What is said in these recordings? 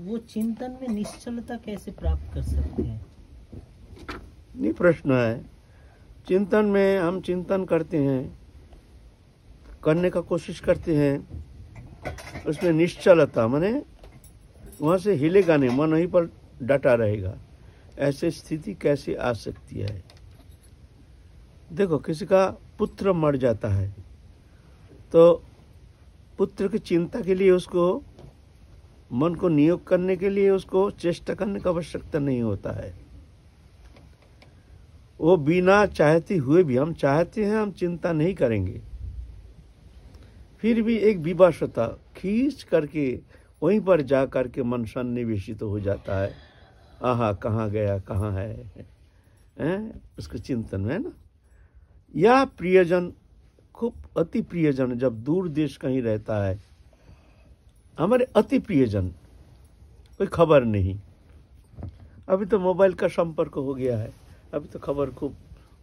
वो चिंतन में निश्चलता कैसे प्राप्त कर सकते हैं? नहीं प्रश्न है। चिंतन में हम चिंतन करते हैं, करने का कोशिश करते हैं, उसमें निश्चलता, माने वहाँ से हिलेगा नहीं, मन वहीं पर डटा रहेगा। ऐसे स्थिति कैसे आ सकती है? देखो, किसी का पुत्र मर जाता है तो पुत्र की चिंता के लिए उसको मन को नियोग करने के लिए उसको चेष्टा करने का आवश्यकता नहीं होता है। वो बिना चाहते हुए भी, हम चाहते हैं, हम चिंता नहीं करेंगे। फिर भी एक विवशता खींच करके, वहीं पर जा करके मन सन्निवेशित तो हो जाता है। आहा, कहाँ गया, कहाँ है? हैं? उसके चिंतन में ना? या प्रियजन, खूब अति प्रियजन जब दूर देश कहीं रहता है हमारे अति प्रियजन, कोई खबर नहीं। अभी तो मोबाइल का संपर्क हो गया है, अभी तो खबर खूब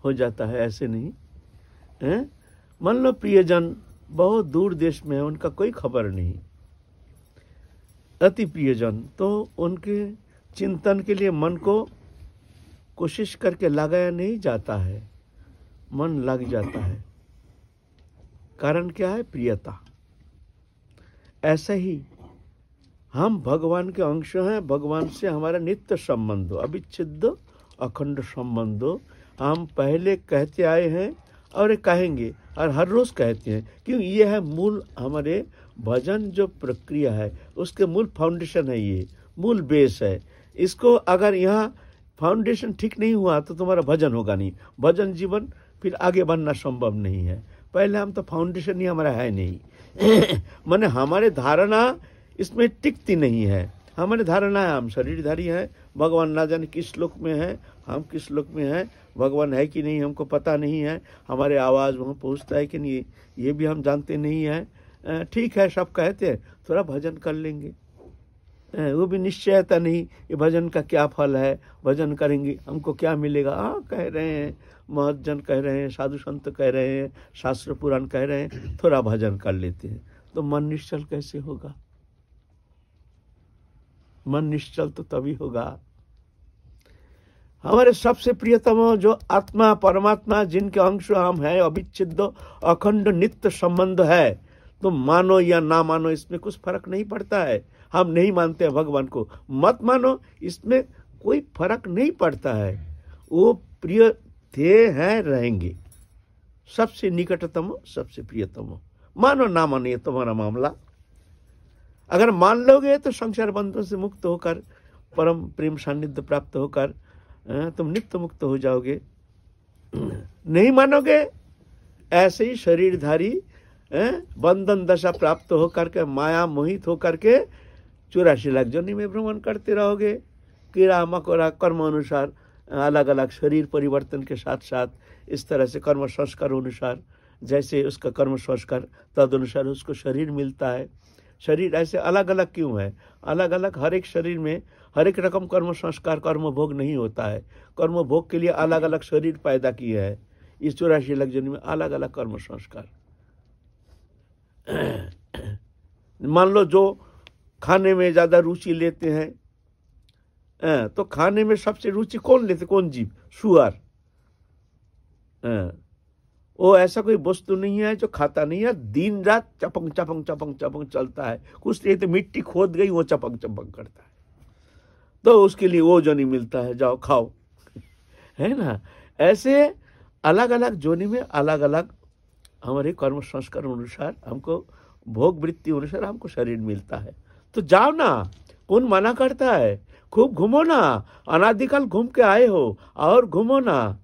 हो जाता है, ऐसे नहीं। हैं? मान लो प्रियजन बहुत दूर देश में है, उनका कोई खबर नहीं। अति प्रियजन तो उनके चिंतन के लिए मन को कोशिश करके लगाया नहीं जाता है। मन लग जाता है। कारण क्या है? प्रियता। ऐसा ही हम भगवान के अंश हैं, भगवान से हमारा नित्य संबंध अविच्छिन्न अखंड संबंध हम पहले कहते आए हैं और कहेंगे और हर रोज कहते हैं क्योंकि ये है मूल हमारे भजन जो प्रक्रिया है, उसके मूल फाउंडेशन है ये, मूल बेस है। इसको अगर यहाँ फाउंडेशन ठीक नहीं हुआ तो तुम्हारा भजन होगा नहीं। भजन जीवन फिर आगे बढ़ना संभव नहीं है। पहले हम तो फाउंडेशन ही हमारा है नहीं। मैंने हमारे धारणा इसमें टिकती नहीं है। हमारी धारणा है, हम शरीरधारी हैं, भगवान ना जाने किस श्लोक में है, हम किस श्लोक में हैं, भगवान है कि नहीं, हमको पता नहीं है, हमारे आवाज़ वहाँ पहुँचता है कि नहीं, ये भी हम जानते नहीं हैं। ठीक है, सब कहते हैं, थोड़ा भजन कर लेंगे। वो भी निश्चयता नहीं, ये भजन का क्या फल है, भजन करेंगे, हमको क्या मिलेगा? हाँ कह रहे हैं महजन कह रहे हैं, साधु संत कह रहे हैं, शास्त्र पुराण कह रहे हैं, थोड़ा भजन कर लेते हैं। तो मन निश्चल कैसे होगा? मन निश्चल तो तभी होगा। हमारे सबसे प्रियतम जो आत्मा, परमात्मा, जिनके अंश हम हैं अविच्छिन्न अखंड नित्य संबंध है तो मानो या ना मानो इसमें कुछ फ़र्क नहीं पड़ता है। हम नहीं मानते हैं भगवान को। मत मानो, इसमें कोई फ़र्क नहीं पड़ता है। वो प्रिय थे हैं, रहेंगे। सबसे निकटतम, सबसे प्रियतम। मानो ना मानो, ये तुम्हारा मामला। अगर मान लोगे तो संसार बंधों से मुक्त होकर, परम प्रेम सानिध्य प्राप्त होकर तुम नित्य मुक्त हो जाओगे। नहीं मानोगे? ऐसे ही शरीरधारी बंधन दशा प्राप्त होकर के, माया मोहित होकर के, चौरासी लाख जोनी में भ्रमण करते रहोगे। कीड़ा, मकोड़ा, कर्म अनुसार अलग अलग शरीर परिवर्तन के साथ साथ इस तरह से कर्म संस्कार अनुसार, जैसे उसका कर्म संस्कार तद अनुसार उसको शरीर मिलता है। शरीर ऐसे अलग अलग क्यों है? अलग अलग हर एक शरीर में हर एक रकम कर्म संस्कार, कर्म भोग नहीं होता है। कर्म भोग के लिए अलग अलग शरीर पैदा किए है। इस चौरासी लग जन्म में अलग अलग कर्म संस्कार। मान लो जो खाने में ज़्यादा रुचि लेते हैं तो खाने में सबसे रुचि कौन लेते, कौन जीव? सुअर। वो ऐसा कोई वस्तु नहीं है जो खाता नहीं है दिन रात चपंग चपंग चपंग चपंग चलता है। कुछ नहीं तो मिट्टी खोद गई, वो चपंग चपंग करता है। तो उसके लिए वो जोनी मिलता है, जाओ खाओ। है ना? ऐसे अलग अलग जोनी में अलग अलग हमारे कर्म संस्कार अनुसार हमको, भोग वृत्ति अनुसार हमको शरीर मिलता है। तो जाओ ना, कौन मना करता है? खूब घूमो ना, अनादिकाल घूम के आए हो, और घूमो ना।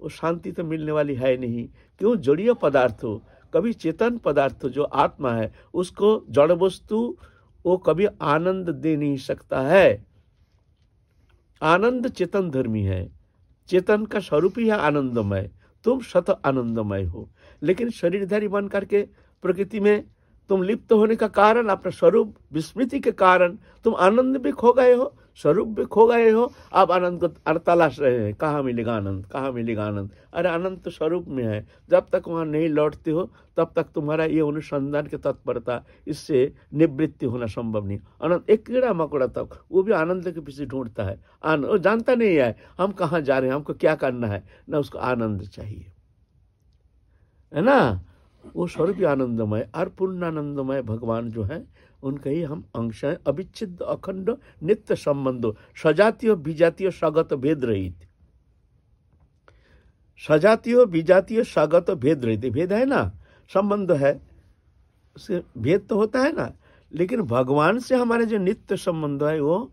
वो शांति तो मिलने वाली है नहीं। क्यों? जड़ीय पदार्थ हो। कभी चेतन पदार्थ, जो आत्मा है, उसको जड़ वस्तु, वो कभी आनंद दे नहीं सकता है। आनंद चेतन धर्मी है। चेतन का स्वरूप ही है आनंदमय। तुम सत आनंदमय हो। लेकिन शरीरधारी बन करके प्रकृति में तुम लिप्त होने का कारण, अपना स्वरूप, विस्मृति के कारण तुम आनंद भी खो गए हो। स्वरूप भी खो गए हो, आप आनंद को तलाश रहे हैं। कहाँ मिलेगा आनंद कहाँ मिलेगा आनंद अरे आनंद तो स्वरूप में है। जब तक वहाँ नहीं लौटते हो, तब तक तुम्हारा ये अनुसंधान की तत्परता, इससे निवृत्ति होना संभव नहीं। आनंद एक कीड़ा मकोड़ा तक वो भी आनंद के पीछे ढूंढता है। आनंद वो जानता नहीं है, हम कहाँ जा रहे हैं, हमको क्या करना है। ना उसको आनंद चाहिए। है ना? वो स्वरूप आनंदमय और पूर्णानंदमय भगवान जो है उनका ही हम अंश हैं। अविच्छिन्न अखंड, नित्य संबंधो। सजातीय विजातीय स्वागत भेद रहित। सजातीय विजातीय स्वागत भेद रहित। भेद है ना? संबंध है। उससे भेद तो होता है ना? लेकिन भगवान से हमारे जो नित्य संबंध है, वो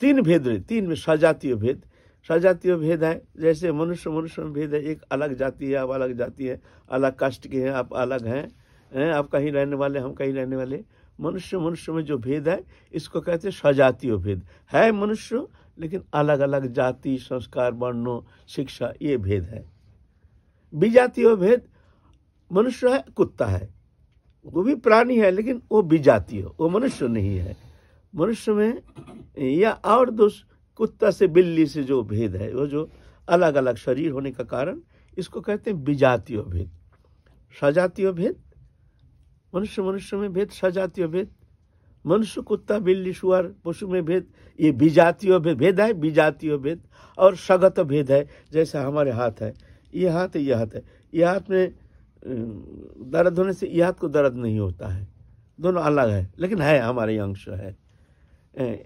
तीन भेद रहे तीन में सजातीय भेद। सजातीय भेद है, जैसे मनुष्य मनुष्य में भेद है। एक अलग जाति है, आप अलग जाति है। अलग कास्ट के हैं, आप अलग हैं, आप कहीं रहने वाले, हम कहीं रहने वाले। मनुष्य मनुष्य में जो भेद है, इसको कहते हैं सजातीय भेद। है मनुष्य, लेकिन अलग अलग जाति, संस्कार, वर्णों, शिक्षा, ये भेद है। विजातीय भेद, मनुष्य है, कुत्ता है। वो भी प्राणी है, लेकिन वो विजातीय वो मनुष्य नहीं है। मनुष्य में या और दोष, कुत्ता से बिल्ली से जो भेद है, वो जो अलग अलग शरीर होने का कारण, इसको कहते हैं विजातीय भेद। सजातीय भेद मनुष्य मनुष्य में भेद, सजातीय भेद। मनुष्य, कुत्ता, बिल्ली, सुअर, पशु में भेद। ये विजातीय भेद भेद है विजातीय भेद और सगत भेद है, जैसे हमारे हाथ है। ये हाथ ये हाथ है। ये हाथ में दर्द होने से ये हाथ को दर्द नहीं होता है। दोनों अलग है, लेकिन है, हमारे अंश है।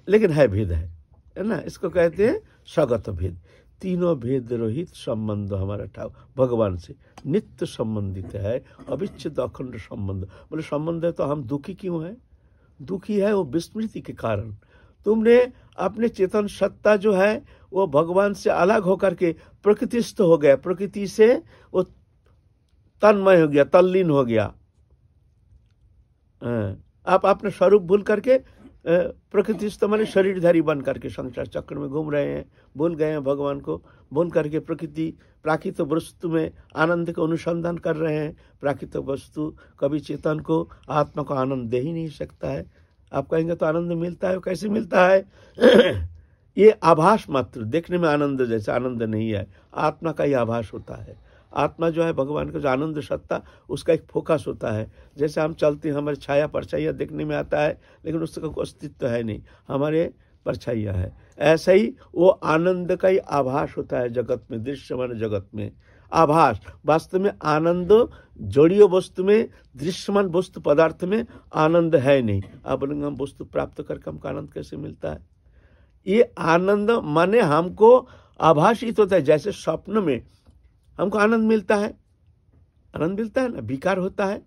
लेकिन है, भेद है। है ना? इसको कहते हैं स्वगत भेद। तीनों भेद रहित संबंध हमारा ठाव भगवान से। नित्य संबंधित है अविच्छिन्न अखंड संबंध। बोले, संबंध है तो हम दुखी क्यों है? दुखी है वो विस्मृति के कारण। तुमने अपने चेतन सत्ता जो है, वो भगवान से अलग होकर के प्रकृतिस्थ हो गया। प्रकृति से वो तन्मय हो गया, तल्लीन हो गया। आप अपने स्वरूप भूल करके प्रकृतिस्थ मैंने शरीरधारी बन करके संसार चक्र में घूम रहे हैं, भूल गए हैं भगवान को, भूल करके प्रकृति प्राकृत वस्तु में आनंद का अनुसंधान कर रहे हैं। प्राकृत वस्तु कभी चेतन को, आत्मा को आनंद दे ही नहीं सकता है। आप कहेंगे तो आनंद मिलता है, कैसे मिलता है? ये आभास मात्र, देखने में आनंद जैसे आनंद नहीं है। आत्मा का ही आभास होता है। आत्मा जो है भगवान का जो आनंद सत्ता, उसका एक फोकस होता है। जैसे हम चलते हैं, हमारे छाया परछाइयाँ देखने में आता है, लेकिन उसका कोई अस्तित्व है नहीं। हमारे परछाइयाँ है। ऐसा ही वो आनंद का ही आभास होता है जगत में, दृश्यमान जगत में। आभास, वास्तव में आनंद जोड़ियो वस्तु में, दृश्यमान वस्तु पदार्थ में आनंद है नहीं। आप बोलेंगे, हम वस्तु प्राप्त करके हमको आनंद कैसे मिलता है? ये आनंद माने हमको आभाषित होता है। जैसे स्वप्न में हमको आनंद मिलता है। आनंद मिलता है ना? विकार होता है।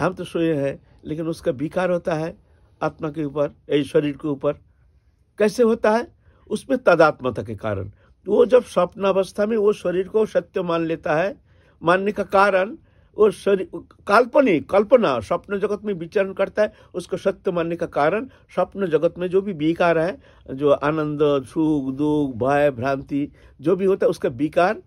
हम तो सोए हैं, लेकिन उसका विकार होता है आत्मा के ऊपर यही शरीर के ऊपर। कैसे होता है? उसमें तदात्मता के कारण। वो जब स्वप्न अवस्था में वो शरीर को सत्य मान लेता है, मानने का कारण, वो शरीर काल्पनिक, कल्पना, स्वप्न जगत में विचरण करता है, उसको सत्य मानने का कारण स्वप्न जगत में जो भी विकार है, जो आनंद, सुख, दुख, भय, भ्रांति, जो भी होता है, उसका विकार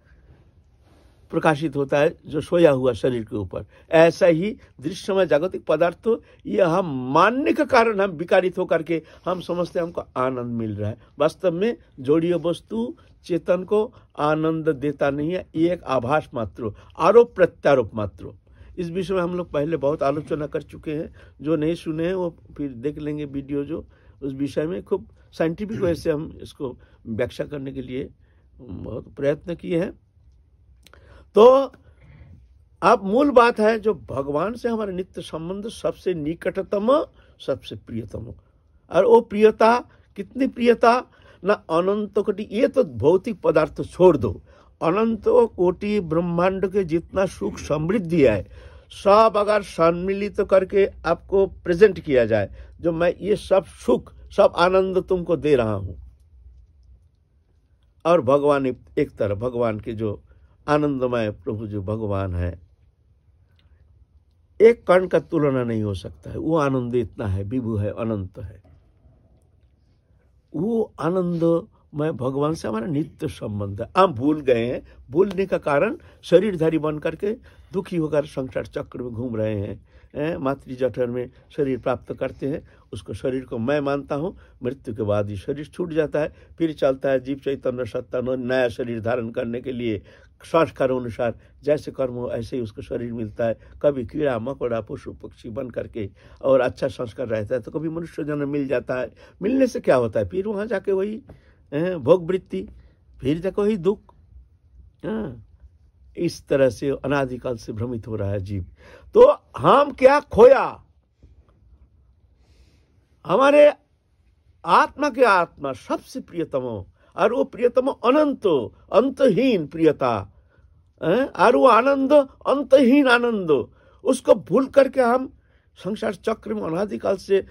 प्रकाशित होता है जो सोया हुआ शरीर के ऊपर। ऐसा ही दृश्यमय जागतिक पदार्थ ये हम मानने के कारण हम विकारित होकर के हम समझते हैं हमको आनंद मिल रहा है। वास्तव में जोड़िए वस्तु चेतन को आनंद देता नहीं है ये एक आभास मात्र आरोप प्रत्यारोप मात्र। इस विषय में हम लोग पहले बहुत आलोचना कर चुके हैं जो नहीं सुने हैं वो फिर देख लेंगे वीडियो जो। उस विषय में खूब साइंटिफिक वे से हम इसको व्याख्या करने के लिए बहुत प्रयत्न किए हैं। तो अब मूल बात है जो भगवान से हमारे नित्य संबंध सबसे निकटतम, सबसे प्रियतम। और वो प्रियता, कितनी प्रियता? ना अनंत कोटि, ये तो भौतिक पदार्थ छोड़ दो। अनंत कोटि ब्रह्मांड के जितना सुख समृद्धि है, सब अगर सम्मिलित तो करके आपको प्रेजेंट किया जाए, जो मैं ये सब सुख, सब आनंद तुमको दे रहा हूँ। और भगवान एक तरह, भगवान के जो आनंदमय प्रभु जो भगवान है, एक कण का तुलना नहीं हो सकता है। वो आनंद इतना है, विभु है, अनंत है। वो आनंद मैं भगवान से हमारा नित्य संबंध है। हम भूल गए हैं। भूलने का कारण शरीरधारी बन करके दुखी होकर संसार चक्र में घूम रहे हैं। मातृ जठर में शरीर प्राप्त करते हैं। उसको शरीर को मैं मानता हूँ। मृत्यु के बाद ही शरीर छूट जाता है। फिर चलता है जीव चैतन्य सत्ता नया शरीर धारण करने के लिए। संस्कार जैसे कर्म हो ऐसे ही उसको शरीर मिलता है। कभी कीड़ा मकोड़ा पशु पक्षी बन करके और अच्छा संस्कार रहता है तो कभी मनुष्य जन्म मिल जाता है। मिलने से क्या होता है? फिर वहाँ जाके वही भोग वृत्ति फिर जाके वही दुख। हाँ, इस तरह से अनादिकाल से भ्रमित हो रहा है जीव। तो हम क्या खोया? हमारे आत्मा के आत्मा सबसे प्रियतम और वो प्रियतम अनंत अंतहीन प्रियता? और वो आनंद, अंतहीन आनंद। उसको भूल करके हम संसार चक्र में अनादिकाल से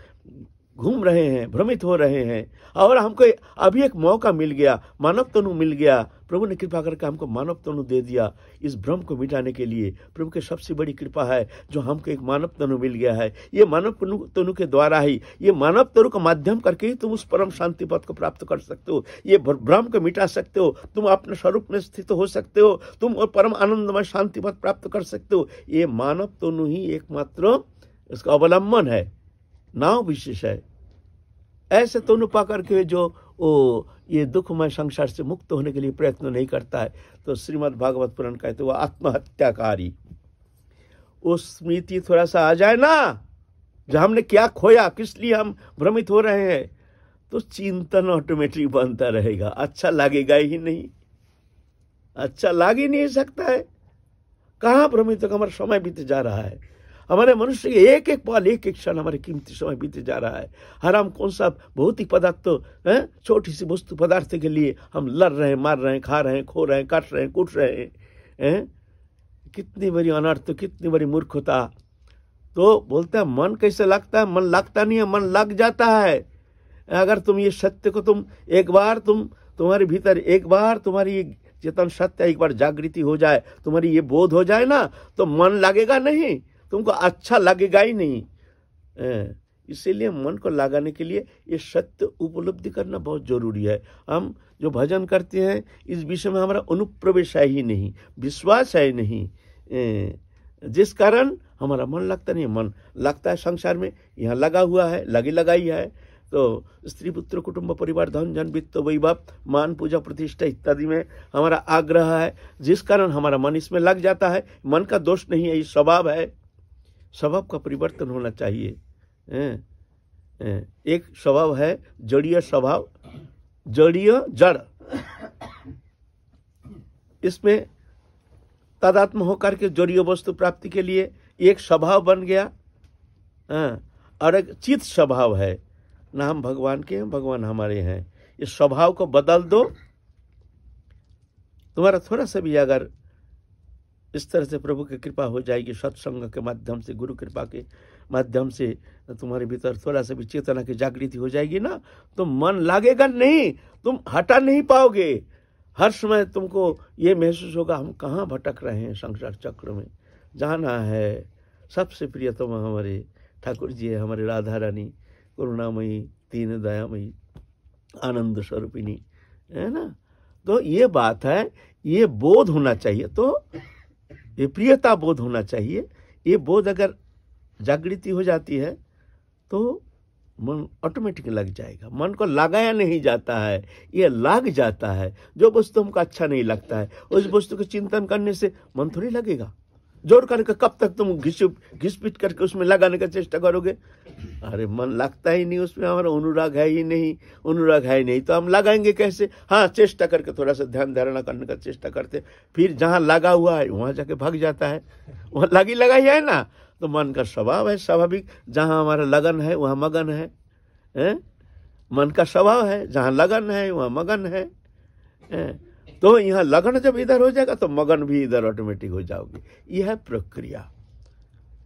घूम रहे हैं, भ्रमित हो रहे हैं। और हमको अभी एक मौका मिल गया मानव तनु मिल गया प्रभु ने कृपा करके हमको मानव तनु दे दिया। इस भ्रम को मिटाने के लिए प्रभु की सबसे बड़ी कृपा है, जो हमको एक मानव तनु मिल गया है। ये मानव तनु- के द्वारा ही, ये मानव तनु का माध्यम करके ही तुम उस परम शांति पद को प्राप्त कर सकते हो। ये भ्रम को मिटा सकते हो। तुम अपने स्वरूप में स्थित हो सकते हो। तुम और परम आनंदमय शांति पद प्राप्त कर सकते हो। ये मानव तनु ही एकमात्र इसका अवलंबन है। नाव विशेष है। ऐसे तनु पा करके जो वो ये दुखमय संसार से मुक्त होने के लिए प्रयत्न नहीं करता है। तो श्रीमद् भागवत पुराण कहते वो आत्महत्याकारी। वो स्मृति, थोड़ा सा आ जाए ना। जो हमने क्या खोया, किस लिए हम भ्रमित हो रहे हैं तो चिंतन ऑटोमेटिक बनता रहेगा। अच्छा लगेगा ही नहीं। अच्छा लाग ही नहीं सकता है। कहाँ भ्रमित होकर हमारा समय बीत जा रहा है? हमारे मनुष्य के एक एक पल एक एक क्षण हमारे कीमती समय बीते जा रहा है। हर हम कौन सा भौतिक पदार्थ तो है? छोटी सी वस्तु पदार्थ के लिए हम लड़ रहे हैं, मार रहे हैं, खा रहे हैं, खो रहे हैं, काट रहे हैं, कूट रहे हैं हैं? कितनी बड़ी अनर्थ, कितनी बड़ी मूर्खता। तो बोलते हैं, मन कैसे लगता है? मन लगता नहीं है, मन लग जाता है। अगर तुम ये सत्य को तुम एक बार तुम, तुम्हारे भीतर एक बार तुम्हारी चेतन सत्य एक बार जागृति हो जाए, तुम्हारी ये बोध हो जाए ना तो मन लगेगा नहीं। तुमको अच्छा लगेगा ही नहीं। इसीलिए मन को लगाने के लिए ये सत्य उपलब्धि करना बहुत ज़रूरी है। हम जो भजन करते हैं, इस विषय में हमारा अनुप्रवेश है ही नहीं, विश्वास है नहीं। जिस कारण हमारा मन लगता नहीं, मन लगता है संसार में, यहाँ लगा हुआ है, लगी लगाई है। तो स्त्री, पुत्र, कुटुंब, परिवार, धन, जन, वित्त, वैभव, मान, पूजा, प्रतिष्ठा इत्यादि में हमारा आग्रह है। जिस कारण हमारा मन इसमें लग जाता है, मन का दोष नहीं है, ये स्वभाव है। स्वभाव का परिवर्तन होना चाहिए? एक स्वभाव है जड़ीय स्वभाव जड़ीय जड़। इसमें तादात्म होकर के जड़ीय वस्तु प्राप्ति के लिए एक स्वभाव बन गया। हाँ, और एक चित स्वभाव है। ना हम भगवान के हैं भगवान हमारे हैं। इस स्वभाव को बदल दो। तुम्हारा थोड़ा सा भी अगर इस तरह से प्रभु की कृपा हो जाएगी सत्संग के माध्यम से, गुरु कृपा के माध्यम से तुम्हारे भीतर थोड़ा सा भी चेतना की जागृति हो जाएगी ना? तो मन लागेगा नहीं, तुम हटा नहीं पाओगे। हर समय तुमको ये महसूस होगा, हम कहाँ भटक रहे हैं संसार चक्र में? जाना है। सबसे प्रियतम हमारे ठाकुर जी है, हमारे राधा रानी, करुणामयी तीन दयामयी, आनंद स्वरूपिणी, है ना? तो ये बात है, ये बोध होना चाहिए। तो ये प्रियता बोध होना चाहिए। ये बोध अगर जागृति हो जाती है तो मन ऑटोमेटिक लग जाएगा। मन को लगाया नहीं जाता है, ये लाग जाता है। जो वस्तु हमको अच्छा नहीं लगता है, उस वस्तु को चिंतन करने से मन थोड़ी लगेगा। ज़ोर करके कब तक तुम घिस घिस पिट करके उसमें लगाने का चेष्टा करोगे? अरे मन लगता ही नहीं उसमें हमारा अनुराग है ही नहीं अनुराग है ही नहीं। तो हम लगाएँगे कैसे? हाँ चेष्टा करके थोड़ा सा ध्यान धारणा करने का चेष्टा करते फिर जहाँ लगा हुआ है वहाँ जाके भाग जाता है। वहाँ लगी लगाई है ना? तो मन का स्वभाव है स्वाभाविक। जहाँ हमारा लगन है वहाँ मगन है, है? मन का स्वभाव है जहाँ लगन है वहाँ मगन है, है? तो यहाँ लगन जब इधर हो जाएगा तो मगन भी इधर ऑटोमेटिक हो जाओगे। यह है प्रक्रिया।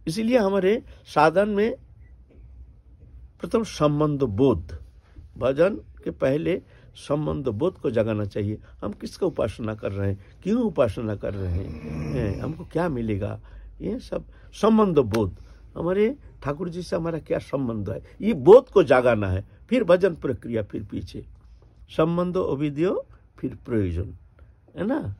इसीलिए हमारे साधन में प्रथम संबंध बोध। भजन के पहले संबंध बोध को जगाना चाहिए। हम किसका उपासना कर रहे हैं? क्यों उपासना कर रहे हैं? हमको क्या मिलेगा? ये सब संबंध बोध। हमारे ठाकुर जी से हमारा क्या संबंध है? ये बोध को जागाना है। फिर भजन प्रक्रिया फिर पीछे। संबंध, अविद्यो, फिर प्रयोजन। है ना?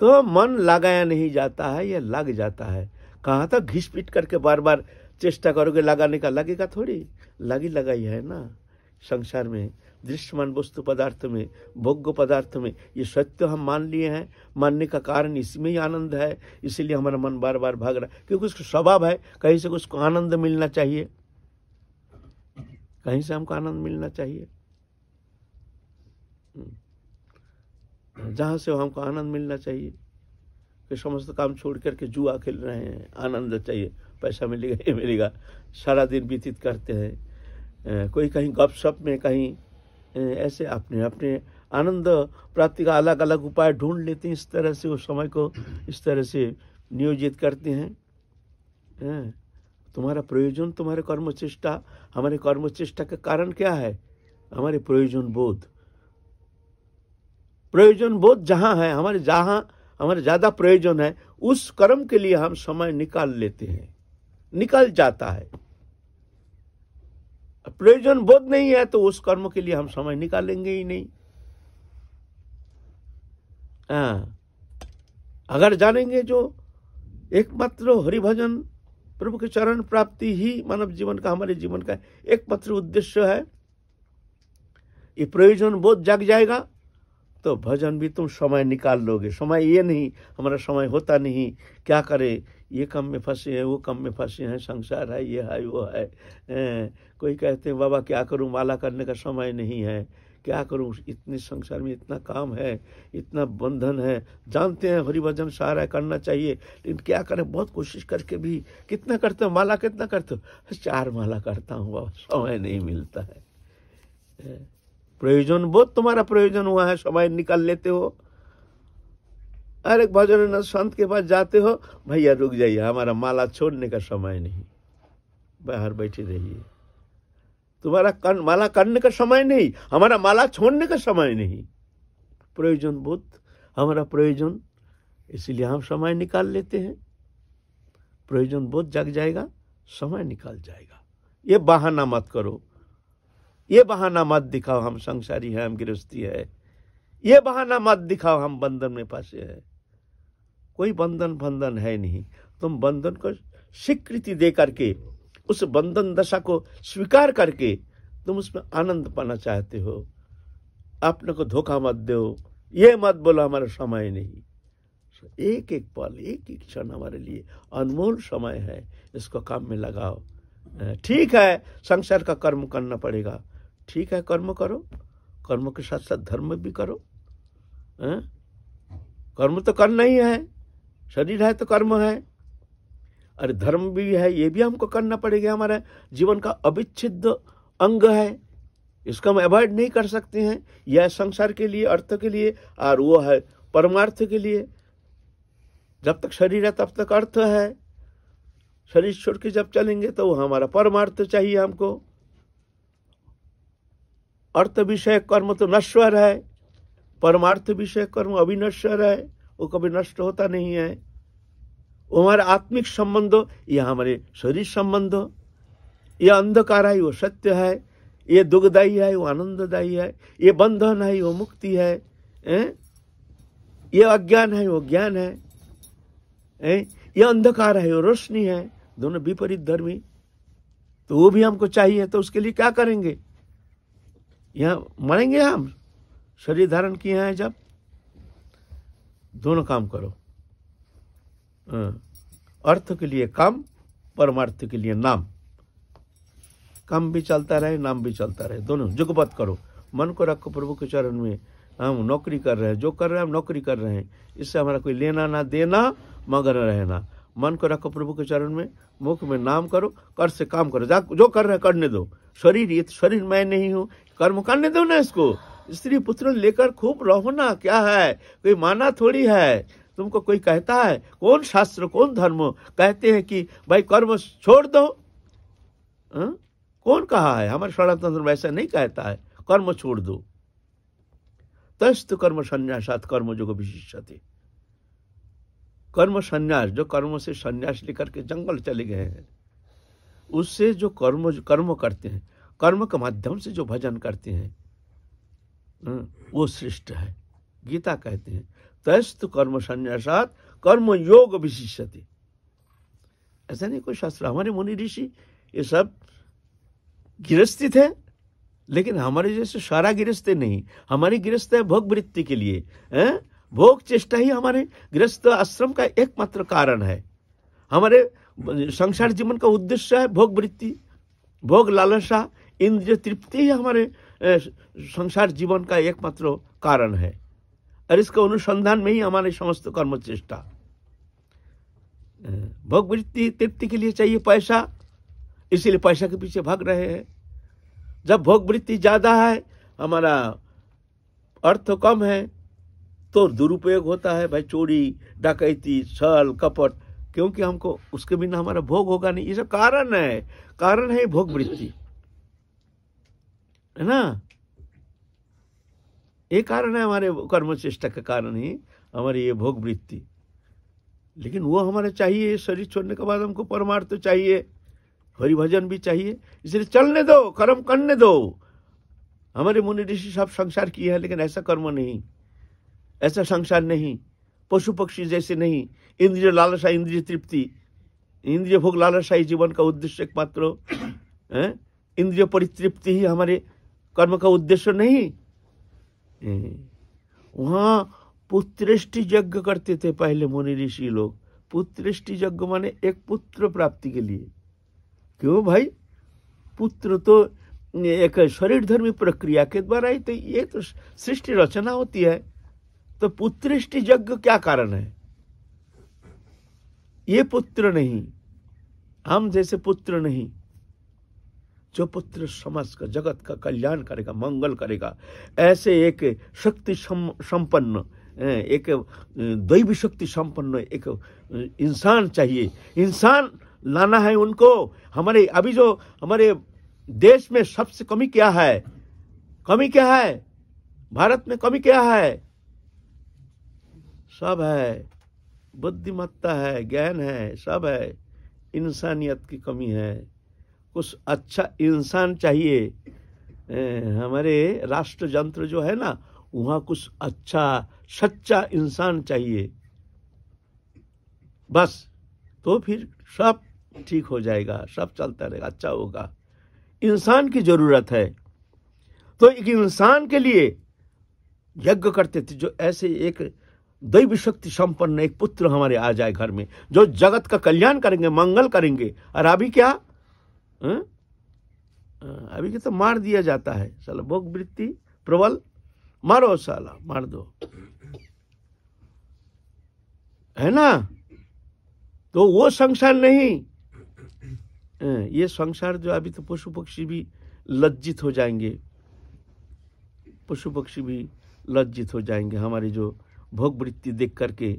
तो मन लगाया नहीं जाता है, या लग जाता है। कहा था घिस पीट करके बार बार चेष्टा करोगे, लगाने का? लगेगा थोड़ी। लगी लगाई है ना? संसार में, दृश्यमान वस्तु पदार्थ में, भोग्य पदार्थ में, ये सत्य हम मान लिए हैं। मानने का कारण इसमें ही आनंद है, इसीलिए हमारा मन बार बार भाग रहा है। क्योंकि उसका स्वभाव है, कहीं से उसको आनंद मिलना चाहिए। कहीं से हमको आनंद मिलना चाहिए। जहाँ से हमको आनंद मिलना चाहिए। कि समस्त काम छोड़ करके जुआ खेल रहे हैं, आनंद चाहिए, पैसा मिलेगा, ये मिलेगा। सारा दिन व्यतीत करते हैं। कोई कहीं गपशप में, कहीं ऐसे अपने अपने आनंद प्राप्ति का अलग अलग उपाय ढूंढ लेते हैं। इस तरह से उस समय को इस तरह से नियोजित करते हैं। तुम्हारा प्रयोजन, तुम्हारे कर्मचेष्टा, हमारे कर्मचेष्टा का कारण क्या है? हमारे प्रयोजन बोध। प्रयोजन बोध जहाँ है हमारे जहाँ हमारे ज़्यादा प्रयोजन है उस कर्म के लिए हम समय निकाल लेते हैं। निकल जाता है। प्रयोजन बोध नहीं है तो उस कर्म के लिए हम समय निकालेंगे ही नहीं। आ, हाँ। अगर जानेंगे जो एकमात्र हरिभजन प्रभु के चरण प्राप्ति ही मानव जीवन का हमारे जीवन का एकमात्र उद्देश्य है ये प्रयोजन बोध जग जाएगा। तो भजन भी तुम समय निकाल लोगे। समय ये नहीं हमारा समय होता नहीं। क्या करे? ये कम में फंसे हैं वो कम में फंसे हैं संसार है ये है वो है। ए, कोई कहते हैं बाबा क्या करूँ? माला करने का समय नहीं है। क्या करूँ? इतने संसार में इतना काम है इतना बंधन है। जानते हैं हरिभजन सारा करना चाहिए लेकिन क्या करें? बहुत कोशिश करके भी कितना करते हो? माला कितना करते हो? चार माला करता हूँ बाबा समय नहीं मिलता है? प्रयोजन बहुत तुम्हारा प्रयोजन हुआ है समय निकाल लेते हो। अरे भजन संत के पास जाते हो भैया रुक जाइए हमारा माला छोड़ने का समय नहीं। बाहर बैठे रहिए। तुम्हारा कर, माला करने का समय नहीं हमारा माला छोड़ने का समय नहीं। प्रयोजन बोध हमारा प्रयोजन इसलिए हम समय निकाल लेते हैं। प्रयोजन बोध जग जाएगा समय निकाल जाएगा। ये बहाना मत करो। ये बहाना मत दिखाओ हम संसारी हैं, हम गृहस्थी है। ये बहाना मत दिखाओ हम बंधन में फंसे हैं। कोई बंधन बंधन है नहीं। तुम बंधन को स्वीकृति दे करके, उस बंधन दशा को स्वीकार करके, तुम उसमें आनंद पाना चाहते हो। अपने को धोखा मत दो। ये मत बोलो, हमारा समय नहीं। एक एक पल एक एक क्षण हमारे लिए अनमोल समय है। इसको काम में लगाओ। ठीक है, संसार का कर्म करना पड़ेगा। ठीक है, कर्म करो। कर्म के साथ साथ धर्म भी करो। है? कर्म तो करना ही है। शरीर है तो कर्म है। अरे, धर्म भी है, ये भी हमको करना पड़ेगा। हमारा जीवन का अविच्छिद अंग है। इसको हम अवॉइड नहीं कर सकते हैं। यह संसार के लिए, अर्थ के लिए, और वो है परमार्थ के लिए। जब तक शरीर है, तब तक अर्थ है। शरीर छोड़ के जब चलेंगे तो वो हमारा परमार्थ चाहिए हमको। अर्थ विषय कर्म तो नश्वर है परमार्थ विषय कर्म अविनश्वर है, वो कभी नष्ट होता नहीं है वो हमारा आत्मिक संबंध, ये हमारे शरीर संबंध, ये अंधकार है, वो सत्य है, ये दुखदायी है, वो आनंददायी है, ये बंधन है, वो मुक्ति है ए? ये अज्ञान है, वो ज्ञान है ए? ये अंधकार है, वो रोशनी है, दोनों विपरीत धर्मी तो वो भी हमको चाहिए तो उसके लिए क्या करेंगे यहाँ मरेंगे हम। शरीर धारण किए हैं जब। दोनों काम करो। हाँ। अर्थ के लिए काम, परमार्थ के लिए नाम। काम भी चलता रहे, नाम भी चलता रहे। दोनों जुगपत करो। मन को रखो प्रभु के चरण में। हम नौकरी कर रहे हैं। जो कर रहे हैं, हम नौकरी कर रहे हैं। इससे हमारा कोई लेना ना देना, मगर रहना। मन को रखो प्रभु के चरण में, मुख में नाम करो, कर से काम करो। जा जो कर रहे करने दो। शरीर, ये शरीर मैं नहीं हूँ, कर्म करने दो ना इसको। स्त्री पुत्र लेकर खूब रहो ना क्या है? कोई माना थोड़ी है? तुमको कोई कहता है? कौन शास्त्र, कौन धर्म कहते हैं कि, भाई, कर्म छोड़ दो? हा? कौन कहा है? हमारे सनातन धर्म ऐसा नहीं कहता है। कर्म छोड़ दो। तस्त कर्म संन्यासात कर्म जो विशिष्ट कर्म संन्यास जो कर्म से संन्यास लेकर के जंगल चले गए हैं उससे जो कर्म जो कर्म करते हैं कर्म के माध्यम से जो भजन करते हैं हाँ, वो श्रेष्ठ है। गीता कहते हैं तस्त कर्म संन्यासात कर्म योग विशिष्यते। ऐसा नहीं कोई शास्त्र हमारे मुनि ऋषि ये सब गृहस्थी थे लेकिन हमारे जैसे सारा गृहस्थ नहीं हमारी गृहस्थ है भोग वृत्ति के लिए है? भोग चेष्टा ही हमारे गृहस्थ आश्रम का एकमात्र कारण है। हमारे संसार जीवन का उद्देश्य है भोग वृत्ति, भोग लालसा, इंद्रिय तृप्ति ही हमारे संसार जीवन का एकमात्र कारण है। और इसके अनुसंधान में ही हमारे समस्त कर्म चेष्टा। भोग वृत्ति तृप्ति के लिए चाहिए पैसा, इसीलिए पैसा के पीछे भाग रहे हैं। जब भोग वृत्ति ज़्यादा है, हमारा अर्थ कम है तो दुरुपयोग होता है भाई, चोरी, डकैती, छल, कपट, क्योंकि हमको उसके बिना हमारा भोग होगा नहीं। ये सब कारण है। कारण है भोग वृत्ति। है ना? ये कारण है हमारे कर्म चेष्टा का कारण ही, हमारी ये भोग वृत्ति। लेकिन वो हमारे चाहिए, शरीर छोड़ने के बाद हमको परमार्थ तो चाहिए हरि भजन भी चाहिए। इसलिए चलने दो, कर्म करने दो। हमारे मुनि ऋषि सब संसार किए हैं, लेकिन ऐसा कर्म नहीं। ऐसा संसार नहीं। पशु पक्षी जैसे नहीं। इंद्रिय लालसा, इंद्रिय तृप्ति। इंद्रिय भोग लालसाई जीवन का उद्देश्य एकमात्र इंद्रिय परितृप्ति ही हमारे कर्म का उद्देश्य नहीं। वहाँ पुत्रेष्टि यज्ञ करते थे पहले मुनि ऋषि लोग। पुत्रेष्टि यज्ञ माने एक पुत्र प्राप्ति के लिए। क्यों भाई? पुत्र तो एक शरीर धर्मी प्रक्रिया के द्वारा ही तो ये तो सृष्टि रचना होती है। तो पुत्रेष्टि यज्ञ क्या कारण है? ये पुत्र नहीं, हम जैसे पुत्र नहीं। जो पुत्र समाज का, जगत का कल्याण करेगा, मंगल करेगा, ऐसे एक शक्ति संपन्न एक दैवी शक्ति संपन्न एक इंसान चाहिए। इंसान लाना है उनको। हमारे, अभी जो हमारे देश में सबसे कमी क्या है? कमी क्या है? भारत में कमी क्या है? सब है, बुद्धिमत्ता है, ज्ञान है, सब है, इंसानियत की कमी है। कुछ अच्छा इंसान चाहिए हमारे राष्ट्र यंत्र जो है ना, वहाँ कुछ अच्छा सच्चा इंसान चाहिए। बस तो फिर सब ठीक हो जाएगा, सब चलता रहेगा अच्छा होगा। इंसान की ज़रूरत है। तो एक इंसान के लिए यज्ञ करते थे, जो ऐसे एक दैव शक्ति संपन्न एक पुत्र हमारे आ जाए घर में, जो जगत का कल्याण करेंगे, मंगल करेंगे। और अभी क्या? हा? अभी के तो मार दिया जाता है। चलो भोग वृत्ति, प्रबल, मारो साला, मार दो। है ना? तो वो संसार नहीं। ये संसार जो अभी तो पशु पक्षी भी लज्जित हो जाएँगे। पशु पक्षी भी लज्जित हो जाएँगे। हमारी जो भोग वृत्ति देख करके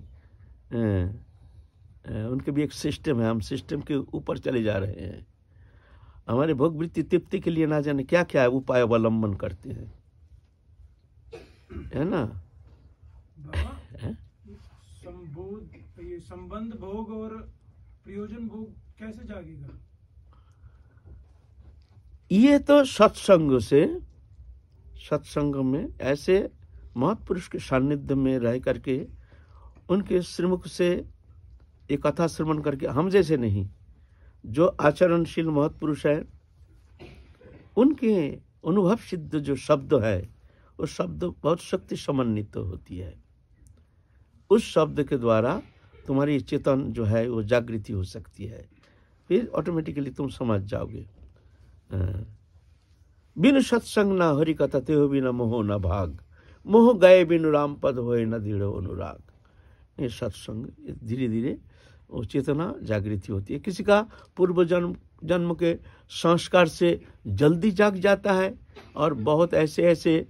उनके भी एक सिस्टम है। हम सिस्टम के ऊपर चले जा रहे हैं। हमारे भोग वृत्ति तृप्ति के लिए ना जाने क्या क्या है उपाय अवलंबन करते हैं। है ना? संबंध भोग और प्रयोजन भोग कैसे जागेगा? ये तो सत्संग से सत्संग में ऐसे महापुरुष के सानिध्य में रह करके उनके श्रीमुख से एक कथा श्रवण करके, हम जैसे नहीं, जो आचरणशील महत्पुरुष है, उनके अनुभव सिद्ध जो शब्द है, वो शब्द बहुत शक्ति समन्वित होती है। उस शब्द के द्वारा तुम्हारी चेतन जो है, वो जागृति हो सकती है। फिर ऑटोमेटिकली तुम समझ जाओगे। बिन सत्संग ना हरि कथा ते हो बिना मोह ना भाग। मोह गए बिन राम पद हो न दृढ़ अनुराग। ये सत्संग धीरे धीरे वो चेतना जागृति होती है। किसी का पूर्व जन्म जन्म के संस्कार से जल्दी जाग जाता है और बहुत ऐसे ऐसे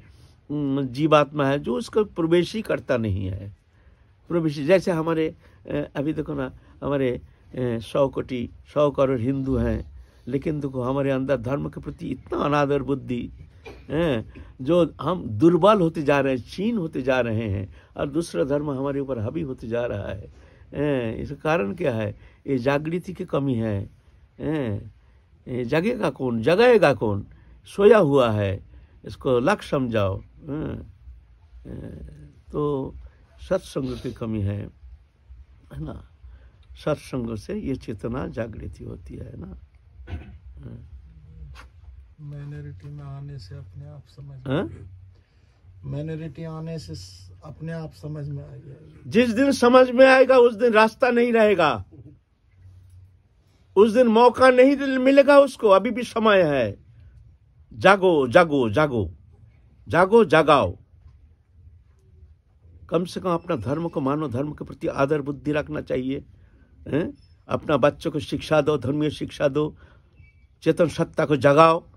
जीवात्मा है जो उसको प्रवेश ही करता नहीं है। प्रवेश, जैसे हमारे अभी देखो ना, हमारे सौ कोटि, सौ करोड़ हिंदू हैं, लेकिन देखो हमारे अंदर धर्म के प्रति इतना अनादर बुद्धि जो हम दुर्बल होते जा रहे हैं चीन होते जा रहे हैं, और दूसरा धर्म हमारे ऊपर हावी होते जा रहा है। इसका कारण क्या है? ये जागृति की कमी है। जगेगा कौन? जगाएगा कौन? सोया हुआ है, इसको लक्ष्य समझाओ। तो सत्संग की कमी है है ना? सत्संग से ये चेतना जागृति होती है ना? माइनॉरिटी में आने से अपने आप समझ में माइनॉरिटी आने से अपने आप समझ में आ गया। जिस दिन समझ में आएगा उस दिन रास्ता नहीं रहेगा। उस दिन मौका नहीं मिलेगा उसको। अभी भी समय है। जागो जागो जागो। जागो जागाओ। कम से कम अपना धर्म को मानो। धर्म के प्रति आदर बुद्धि रखना चाहिए। हैं? अपना बच्चों को शिक्षा दो धर्मीय शिक्षा दो। चेतन सत्ता को जगाओ।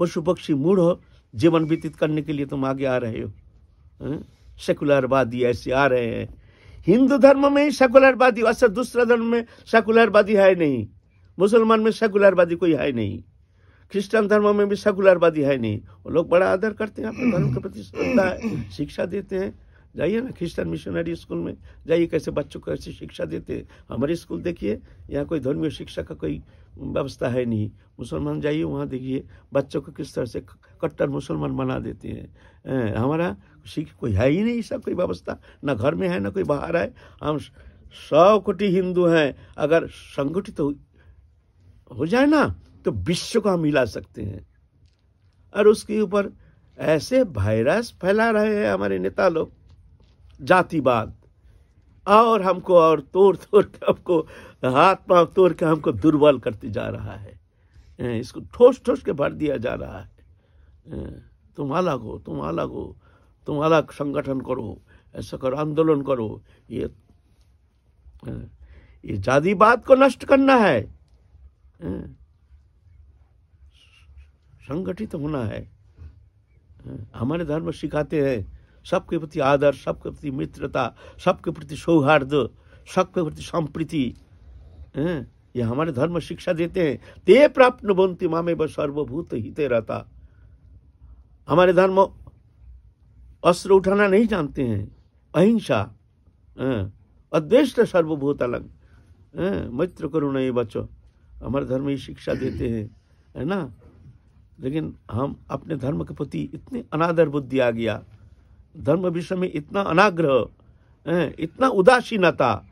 पशु पक्षी मूढ़ हो, जीवन व्यतीत करने के लिए तुम आगे आ रहे हो। हैं? सेकुलरवादी ऐसे आ रहे हैं। हिंदू धर्म में ही सेकुलरवादी असर दूसरा धर्म में सेकुलरवादी है नहीं। मुसलमान में सेकुलरवादी कोई है नहीं। क्रिश्चियन धर्म में भी सेकुलरवादी है नहीं। वो लोग बड़ा आदर करते हैं, अपने धर्म के प्रति श्रद्धा है, शिक्षा देते हैं। जाइए ना क्रिश्चियन मिशनरी स्कूल में, जाइए कैसे बच्चों को कैसे शिक्षा देते हैं। हमारे स्कूल देखिए, यहाँ कोई धर्मीय शिक्षा का कोई व्यवस्था है नहीं। मुसलमान जाइए, वहाँ देखिए, बच्चों को किस तरह से कट्टर मुसलमान बना देते हैं। हमारा सिख कोई है ही नहीं ऐसा कोई व्यवस्था। ना घर में है, ना कोई बाहर है। हम सौ कोटि हिंदू हैं। अगर संगठित तो हो जाए ना तो विश्व को हम हिला सकते हैं। और उसके ऊपर ऐसे वायरस फैला रहे हैं हमारे नेता लोग, जातिवाद। और हमको और तोड़ तोड़ के हमको, हाथ पाँव तोड़ के हमको दुर्बल करते जा रहा है। इसको ठोस ठोस के भर दिया जा रहा है। तुम अलग हो, तुम अलग हो, तुम अलग संगठन करो, ऐसा करो, आंदोलन करो। ये ये जातिवाद को नष्ट करना है। संगठित होना है। हमारे धर्म सिखाते हैं सबके प्रति आदर, सबके प्रति मित्रता, सबके प्रति सौहार्द, सबके प्रति संप्रीति। ये हमारे धर्म शिक्षा देते हैं। ते प्राप्त बनती मामे व सर्वभूत हिते रहता। हमारे धर्म अस्त्र उठाना नहीं जानते हैं। अहिंसा? अद्वेष्ट सर्वभूत अलग। मित्र मैत्र करो नहीं बचो हमारे धर्म ये शिक्षा देते हैं। है ना? लेकिन हम अपने धर्म के प्रति इतने अनादर बुद्धि आ गया। धर्म विषय में इतना अनाग्रह इतना उदासीनता,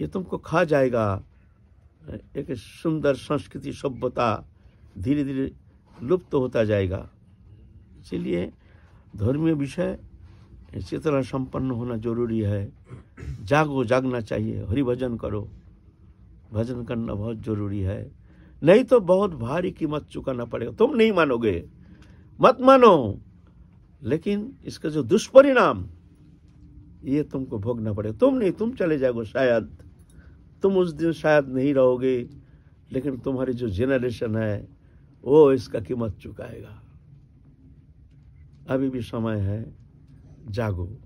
ये तुमको खा जाएगा। एक सुंदर संस्कृति सभ्यता धीरे धीरे लुप्त तो होता जाएगा। इसीलिए धर्मीय विषय चेतना संपन्न होना ज़रूरी है। जागो, जागना चाहिए हरि भजन करो। भजन करना बहुत ज़रूरी है। नहीं तो बहुत भारी कीमत चुकाना पड़ेगा। तुम नहीं मानोगे। मत मानो। लेकिन इसका जो दुष्परिणाम, ये तुमको भोगना पड़ेगा। तुम नहीं, तुम चले जाओगे शायद। तुम उस दिन शायद नहीं रहोगे, लेकिन तुम्हारी जो जेनरेशन है, वो इसका कीमत चुकाएगा। अभी भी समय है, जागो।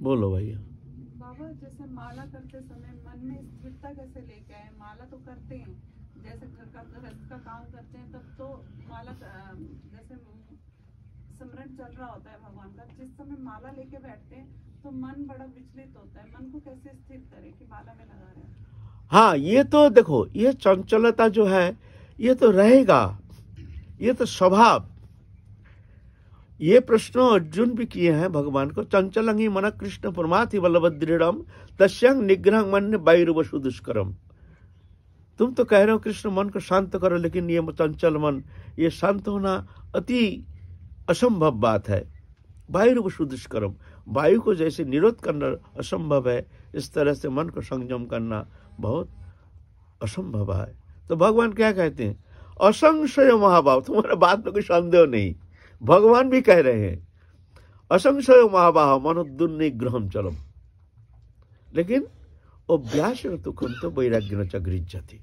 बोलो भैया। बाबा, जैसे माला करते समय मन में स्थिरता कैसे लेके आए? माला तो करते हैं। जैसे घर का गृहस्थ का काम करते हैं, तब तो माला स्मरण चल रहा होता है भगवान का। जिस समय माला लेके बैठते हैं तो मन बड़ा विचलित होता है। मन को कैसे स्थिर करें कि माला में लगा रहे? हैं हाँ ये तो देखो, ये चंचलता जो है, ये तो रहेगा। ये तो स्वभाव। ये प्रश्न अर्जुन भी किए हैं भगवान को। चंचलंगी मन कृष्ण परमाथि वल्लभ दृढ़म, तस्यंग निग्रह मन वायु वसु दुष्करम। तुम तो कह रहे हो कृष्ण मन को शांत करो, लेकिन ये चंचल मन, ये शांत होना अति असंभव बात है। वायु वसु दुष्करम वायु को जैसे निरोध करना असंभव है, इस तरह से मन को संयम करना बहुत असंभव है। तो भगवान क्या कहते हैं? असंशय महाभाव, तुम्हारा बात में कोई संदेह नहीं। भगवान भी कह रहे हैं, असंशय महाभाव मनोदुर्निग्रहम चलम लेकिन अभ्यास तुखम तो वैराग्य न चगृजति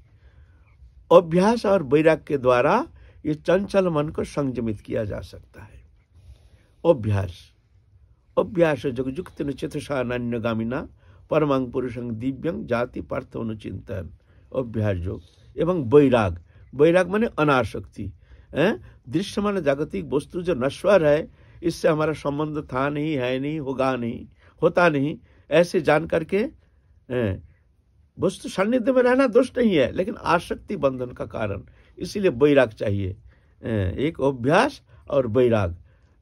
अभ्यास और वैराग्य के द्वारा ये चंचल मन को संयमित किया जा सकता है। अभ्यास। अभ्यास जगजुक्त न चतुषा नान्यगामिना, परमांग पुरुषंग दिव्यंग जाति पार्थ अनुचिंतन अभ्यास योग एवं वैराग। वैराग माने अनाशक्ति है? दृश्य माने जागतिक वस्तु जो नश्वर है, इससे हमारा संबंध था नहीं, है नहीं, होगा नहीं, होता नहीं। ऐसे जान करके वस्तु सान्निध्य में रहना दोष नहीं है, लेकिन आसक्ति बंधन का कारण। इसीलिए वैराग चाहिए। एक अभ्यास और वैराग।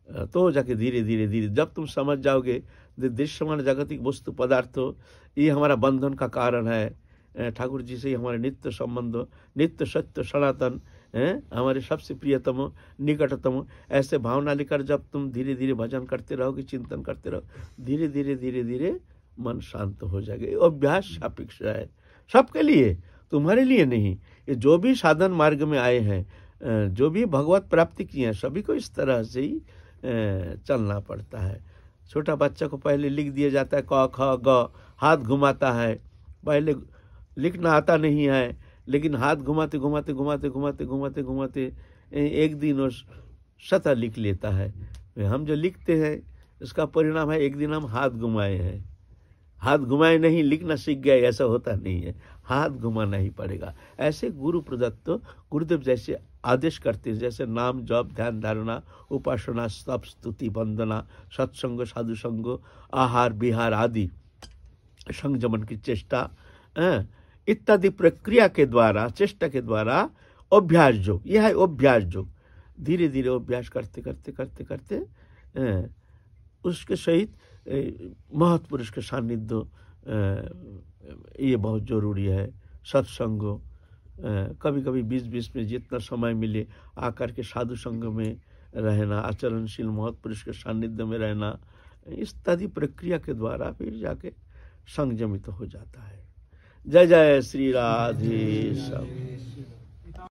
तो जाके धीरे धीरे धीरे, जब तुम समझ जाओगे दृश्यमान जागतिक वस्तु पदार्थ, ये हमारा बंधन का कारण है। ठाकुर जी से हमारे नित्य संबंध, नित्य सत्य सनातन है हमारे सबसे प्रियतम, निकटतम, ऐसे भावना लेकर जब तुम धीरे धीरे भजन करते रहोगे, चिंतन करते रहो, धीरे धीरे धीरे धीरे मन शांत हो जाएगा। अभ्यास सापेक्ष है। सबके लिए, तुम्हारे लिए नहीं। ये जो भी साधन मार्ग में आए हैं जो भी भगवत प्राप्ति किए हैं, सभी को इस तरह से ही चलना पड़ता है। छोटा बच्चा को पहले लिख दिया जाता है, क, ख, ग, हाथ घुमाता है। पहले लिखना आता नहीं है, लेकिन हाथ घुमाते घुमाते घुमाते घुमाते घुमाते घुमाते एक दिन वो सतह लिख लेता है। हम जो लिखते हैं इसका परिणाम है, एक दिन हम हाथ घुमाए हैं। हाथ घुमाए नहीं लिखना सीख गए, ऐसा होता नहीं है। हाथ घुमाना ही पड़ेगा। ऐसे गुरु प्रदत्त, गुरुदेव जैसे आदेश करते हैं। जैसे नाम जप ध्यान धारणा उपासना स्तप स्तुति वंदना सत्संग साधु संग आहार विहार आदि। संयमन की चेष्टा इत्यादि प्रक्रिया के द्वारा चेष्टा के द्वारा अभ्यास योग यह है अभ्यास योग धीरे धीरे अभ्यास करते करते करते करते उसके सहित महत्पुरुष के सानिध्य अ, ये बहुत ज़रूरी है। सत्संग कभी कभी बीच बीच में जितना समय मिले, आकर के साधु संघ में रहना, आचरणशील महत्पुरुष के सान्निध्य में रहना, इत्यादि प्रक्रिया के द्वारा फिर जाके संयमित हो जाता है। जय जय श्री राधे सब